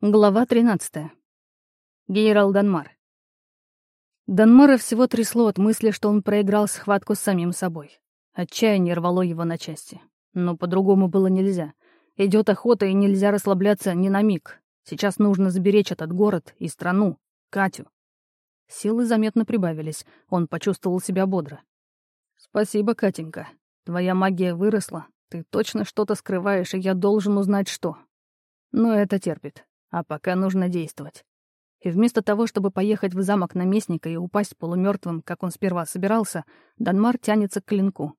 Глава 13. Генерал Данмар. Данмара всего трясло от мысли, что он проиграл схватку с самим собой. Отчаяние рвало его на части. Но по-другому было нельзя. Идет охота, и нельзя расслабляться ни на миг. Сейчас нужно заберечь этот город и страну, Катю. Силы заметно прибавились, он почувствовал себя бодро. «Спасибо, Катенька. Твоя магия выросла. Ты точно что-то скрываешь, и я должен узнать, что. Но это терпит. А пока нужно действовать. И вместо того, чтобы поехать в замок наместника и упасть полумертвым, как он сперва собирался, Данмар тянется к клинку.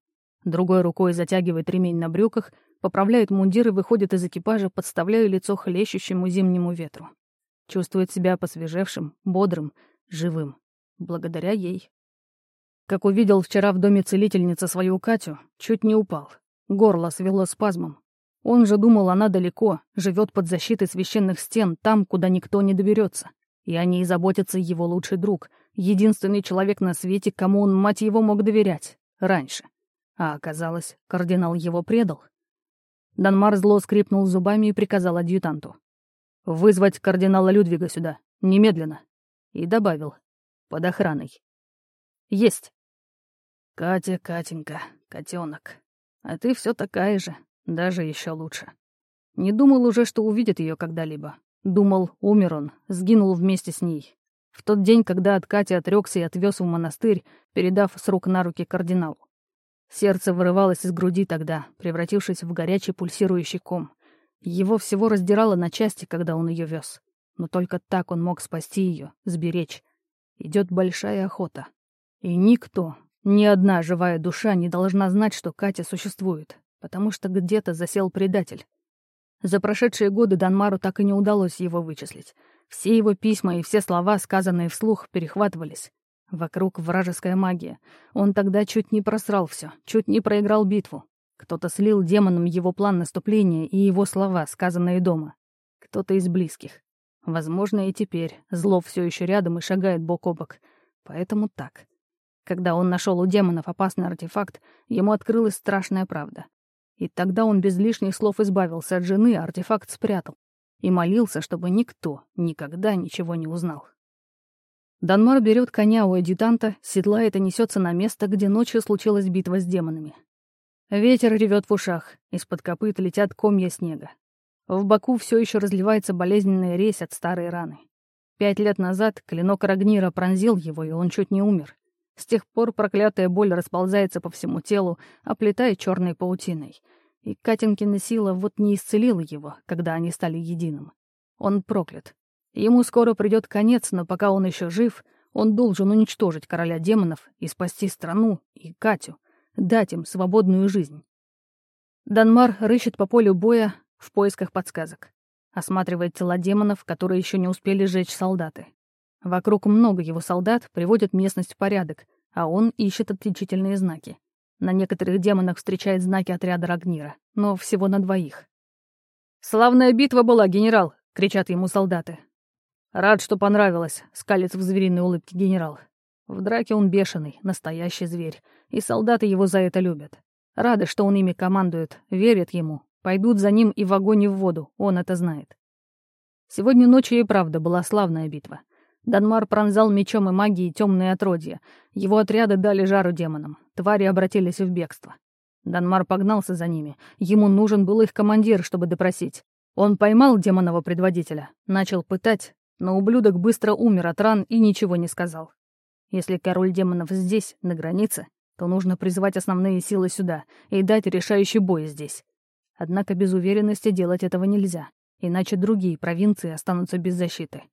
Другой рукой затягивает ремень на брюках, поправляет мундир и выходит из экипажа, подставляя лицо хлещущему зимнему ветру. Чувствует себя посвежевшим, бодрым, живым. Благодаря ей. Как увидел вчера в доме целительницы свою Катю, чуть не упал. Горло свело спазмом, он же думал, она далеко, живет под защитой священных стен, там, куда никто не доберется. И о ней заботится его лучший друг, единственный человек на свете, кому он, мать его, мог доверять. Раньше. А оказалось, кардинал его предал. Данмар зло скрипнул зубами и приказал адъютанту. «Вызвать кардинала Людвига сюда. Немедленно». И добавил. «Под охраной». «Есть». «Катя, Катенька, котенок, а ты все такая же, даже еще лучше. Не думал уже, что увидит ее когда-либо. Думал, умер он, сгинул вместе с ней. В тот день, когда от Кати отрекся и отвез в монастырь, передав с рук на руки кардиналу. Сердце вырывалось из груди тогда, превратившись в горячий пульсирующий ком. Его всего раздирало на части, когда он ее вез. Но только так он мог спасти ее, сберечь. Идет большая охота. И никто, ни одна живая душа не должна знать, что Катя существует, потому что где-то засел предатель. За прошедшие годы Данмару так и не удалось его вычислить. Все его письма и все слова, сказанные вслух, перехватывались. Вокруг вражеская магия. Он тогда чуть не просрал все, чуть не проиграл битву. Кто-то слил демонам его план наступления и его слова, сказанные дома. Кто-то из близких. Возможно, и теперь зло все еще рядом и шагает бок о бок. Поэтому так. Когда он нашел у демонов опасный артефакт, ему открылась страшная правда. И тогда он без лишних слов избавился от жены, а артефакт спрятал. И молился, чтобы никто никогда ничего не узнал. Данмар берет коня у адъютанта, седлает и несется на место, где ночью случилась битва с демонами. Ветер ревет в ушах, из-под копыт летят комья снега. В боку все еще разливается болезненная резь от старой раны. Пять лет назад клинок Рагнира пронзил его, и он чуть не умер. С тех пор проклятая боль расползается по всему телу, оплетая черной паутиной. И Катинкина сила вот не исцелила его, когда они стали единым. Он проклят. Ему скоро придет конец, но пока он еще жив, он должен уничтожить короля демонов и спасти страну и Катю, дать им свободную жизнь. Данмар рыщет по полю боя в поисках подсказок. Осматривает тела демонов, которые еще не успели сжечь солдаты. Вокруг много его солдат приводят местность в порядок, а он ищет отличительные знаки. На некоторых демонах встречает знаки отряда Рагнира, но всего на двоих. «Славная битва была, генерал!» — кричат ему солдаты. «Рад, что понравилось», — скалится в звериной улыбке генерал. В драке он бешеный, настоящий зверь, и солдаты его за это любят. Рады, что он ими командует, верят ему, пойдут за ним и в огонь и в воду, он это знает. Сегодня ночью и правда была славная битва. Данмар пронзал мечом и магией темные отродья. Его отряды дали жару демонам. Твари обратились в бегство. Данмар погнался за ними. Ему нужен был их командир, чтобы допросить. Он поймал демонного предводителя, начал пытать, но ублюдок быстро умер от ран и ничего не сказал. Если король демонов здесь, на границе, то нужно призвать основные силы сюда и дать решающий бой здесь. Однако без уверенности делать этого нельзя, иначе другие провинции останутся без защиты.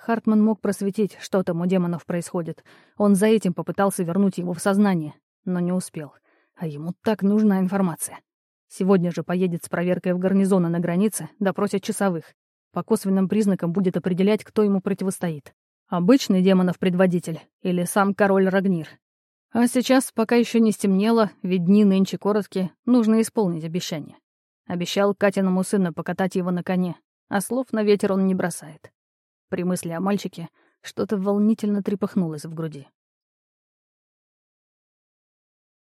Хартман мог просветить, что там у демонов происходит. Он за этим попытался вернуть его в сознание, но не успел. А ему так нужна информация. Сегодня же поедет с проверкой в гарнизоны на границе, допросит часовых. По косвенным признакам будет определять, кто ему противостоит. Обычный демонов предводитель или сам король Рагнир. А сейчас, пока еще не стемнело, ведь дни нынче короткие, нужно исполнить обещание. Обещал Катиному сыну покатать его на коне, а слов на ветер он не бросает. При мысли о мальчике что-то волнительно трепыхнулось в груди.